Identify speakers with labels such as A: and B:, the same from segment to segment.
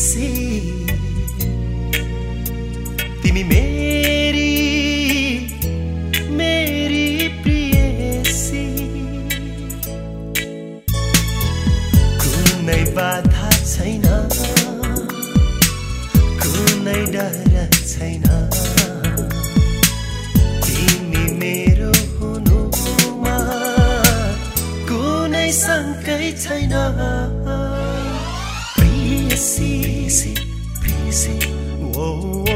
A: C. तिमी मेरी मेरी प्रियसी कुनै बाधा छैन कुनै डर छैन। तिमी मेरो हुनुमा कुनै सङ्कै छैन। प्रियसी ओ प्रियसी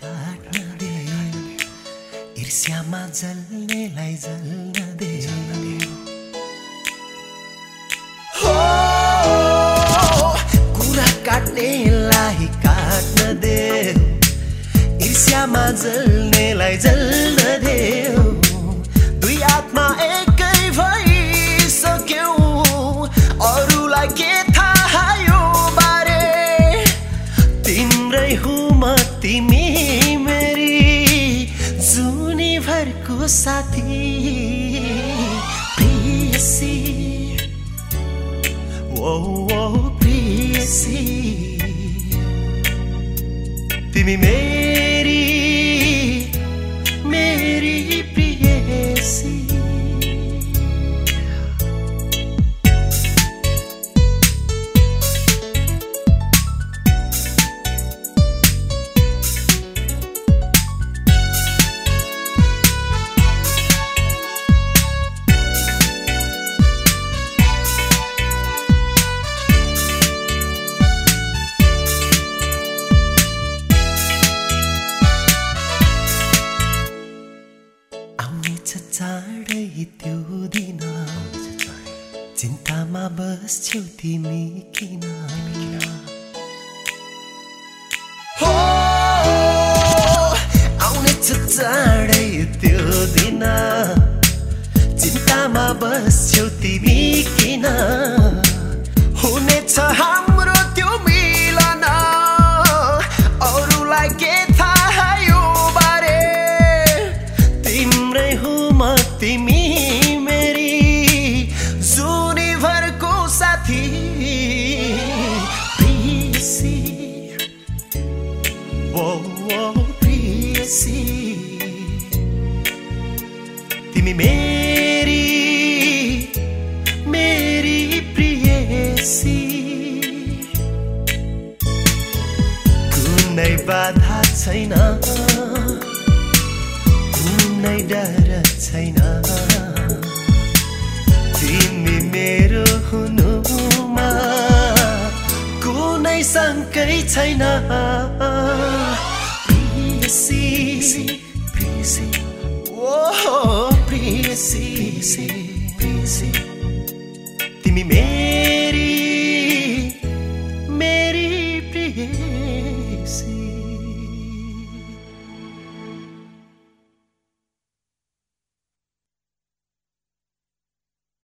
A: काट्न दे। ईर्ष्यामा जल्नेलाई जल्न दे। हो कुरा काट्नेलाई काट्न दे। ईर्ष्यामा जल्नेलाई जल्न मेरी जुनीभरको साथी प्रियसी। ओ ओ प्रियसी। तिमी मेरी मेरी त्यो दिन चिन्तामा बस्छौ तिमी किन? हो आउनेछ चाँडै त्यो दिन। चिन्तामा बस्छौ तिमी किन? प्रियसी तिमी मेरी मेरी प्रियसी। कुनै बाधा छैन। कुनै डर छैन। तिमी मेरो हुनुमा कुनै शङ्कै छैन। Prissy, Prissy, oh, Prissy, Prissy.